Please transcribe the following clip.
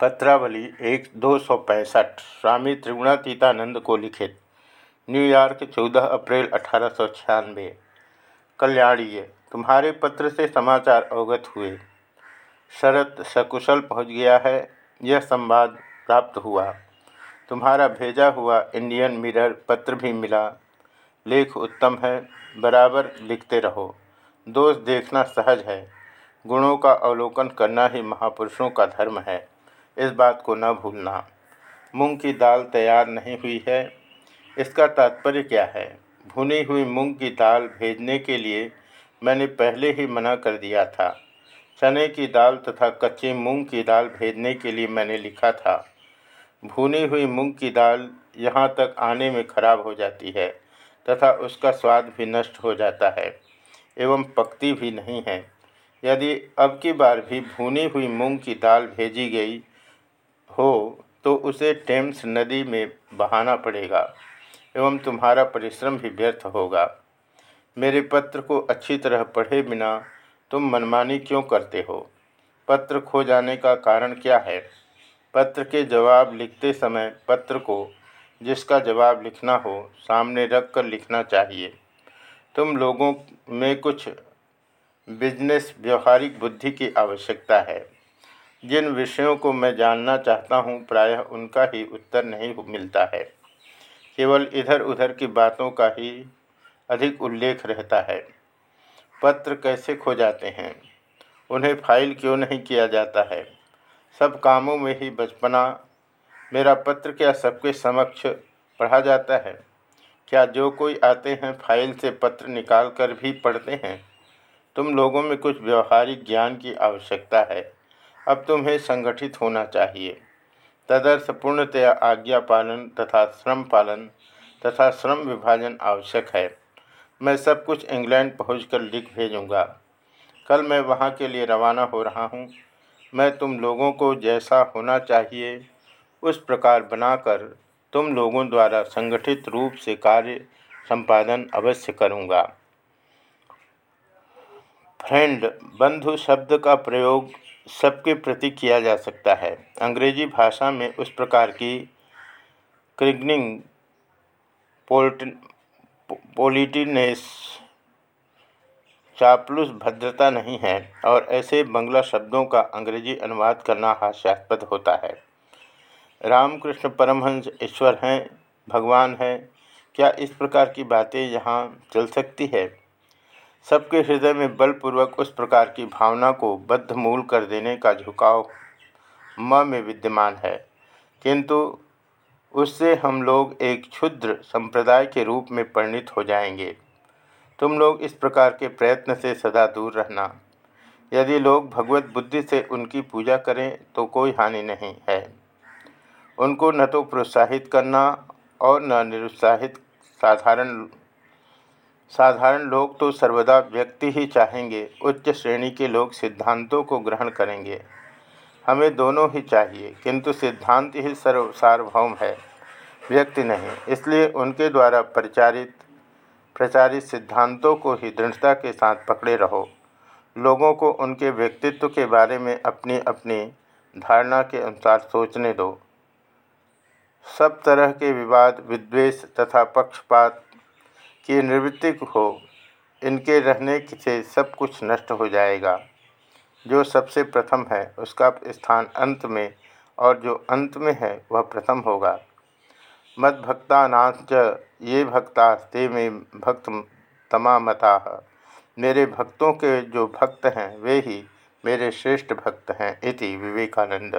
पत्रावली एक दो सौ पैंसठ, स्वामी त्रिगुणातीतानंद को लिखित न्यूयॉर्क चौदह अप्रैल अठारह सौ छियानवे। कल्याणीय, तुम्हारे पत्र से समाचार अवगत हुए। शरत सकुशल पहुँच गया है, यह संवाद प्राप्त हुआ। तुम्हारा भेजा हुआ इंडियन मिरर पत्र भी मिला। लेख उत्तम है, बराबर लिखते रहो। दोष देखना सहज है। गुणों का अवलोकन करना ही महापुरुषों का धर्म है। इस बात को न भूलना। मूंग की दाल तैयार नहीं हुई है, इसका तात्पर्य क्या है? भुनी हुई मूंग की दाल भेजने के लिए मैंने पहले ही मना कर दिया था। चने की दाल तथा कच्ची मूंग की दाल भेजने के लिए मैंने लिखा था। भुनी हुई मूंग की दाल यहाँ तक आने में खराब हो जाती है तथा उसका स्वाद भी नष्ट हो जाता है एवं पकती भी नहीं है। यदि अब की बार भी भुनी हुई मूंग की दाल भेजी गई हो तो उसे टेम्स नदी में बहाना पड़ेगा एवं तुम्हारा परिश्रम भी व्यर्थ होगा। मेरे पत्र को अच्छी तरह पढ़े बिना तुम मनमानी क्यों करते हो? पत्र खो जाने का कारण क्या है? पत्र के जवाब लिखते समय पत्र को, जिसका जवाब लिखना हो, सामने रख कर लिखना चाहिए। तुम लोगों में कुछ बिज़नेस, व्यवहारिक बुद्धि की आवश्यकता है। जिन विषयों को मैं जानना चाहता हूँ, प्रायः उनका ही उत्तर नहीं मिलता है। केवल इधर उधर की बातों का ही अधिक उल्लेख रहता है। पत्र कैसे खो जाते हैं? उन्हें फ़ाइल क्यों नहीं किया जाता है? सब कामों में ही बचपना मेरा पत्र क्या सबके समक्ष पढ़ा जाता है? क्या जो कोई आते हैं, फ़ाइल से पत्र निकाल कर भी पढ़ते हैं? तुम लोगों में कुछ व्यवहारिक ज्ञान की आवश्यकता है। अब तुम्हें संगठित होना चाहिए। तदर्थ पूर्णतया आज्ञा पालन तथा श्रम पालन तथा श्रम विभाजन आवश्यक है। मैं सब कुछ इंग्लैंड पहुंचकर लिख भेजूँगा। कल मैं वहाँ के लिए रवाना हो रहा हूँ। मैं तुम लोगों को जैसा होना चाहिए, उस प्रकार बनाकर तुम लोगों द्वारा संगठित रूप से कार्य संपादन अवश्य करूँगा। फ्रेंड, बंधु शब्द का प्रयोग सबके प्रति किया जा सकता है। अंग्रेज़ी भाषा में उस प्रकार की क्रिगनिंग पोलिटिनेस, चापलूस भद्रता नहीं है और ऐसे बंगला शब्दों का अंग्रेज़ी अनुवाद करना हास्यास्पद होता है। रामकृष्ण परमहंस ईश्वर हैं, भगवान हैं, क्या इस प्रकार की बातें यहाँ चल सकती है? सबके हृदय में बलपूर्वक उस प्रकार की भावना को बद्धमूल कर देने का झुकाव म में विद्यमान है। किंतु उससे हम लोग एक क्षुद्र संप्रदाय के रूप में परिणित हो जाएँगे। तुम लोग इस प्रकार के प्रयत्न से सदा दूर रहना। यदि लोग भगवत बुद्धि से उनकी पूजा करें तो कोई हानि नहीं है। उनको न तो प्रोत्साहित करना और न निरुत्साहित साधारण साधारण लोग तो सर्वदा व्यक्ति ही चाहेंगे, उच्च श्रेणी के लोग सिद्धांतों को ग्रहण करेंगे। हमें दोनों ही चाहिए, किंतु सिद्धांत ही सर्व, सार्वभौम है, व्यक्ति नहीं। इसलिए उनके द्वारा प्रचारित प्रचारित सिद्धांतों को ही दृढ़ता के साथ पकड़े रहो। लोगों को उनके व्यक्तित्व के बारे में अपनी अपनी धारणा के अनुसार सोचने दो। सब तरह के विवाद, विद्वेष तथा पक्षपात की निवृत्ति हो, इनके रहने से सब कुछ नष्ट हो जाएगा। जो सबसे प्रथम है, उसका स्थान अंत में और जो अंत में है, वह प्रथम होगा। मद्भक्तानाच ये भक्ता ते में भक्त तमामता। मेरे भक्तों के जो भक्त हैं, वे ही मेरे श्रेष्ठ भक्त हैं, इति विवेकानंद।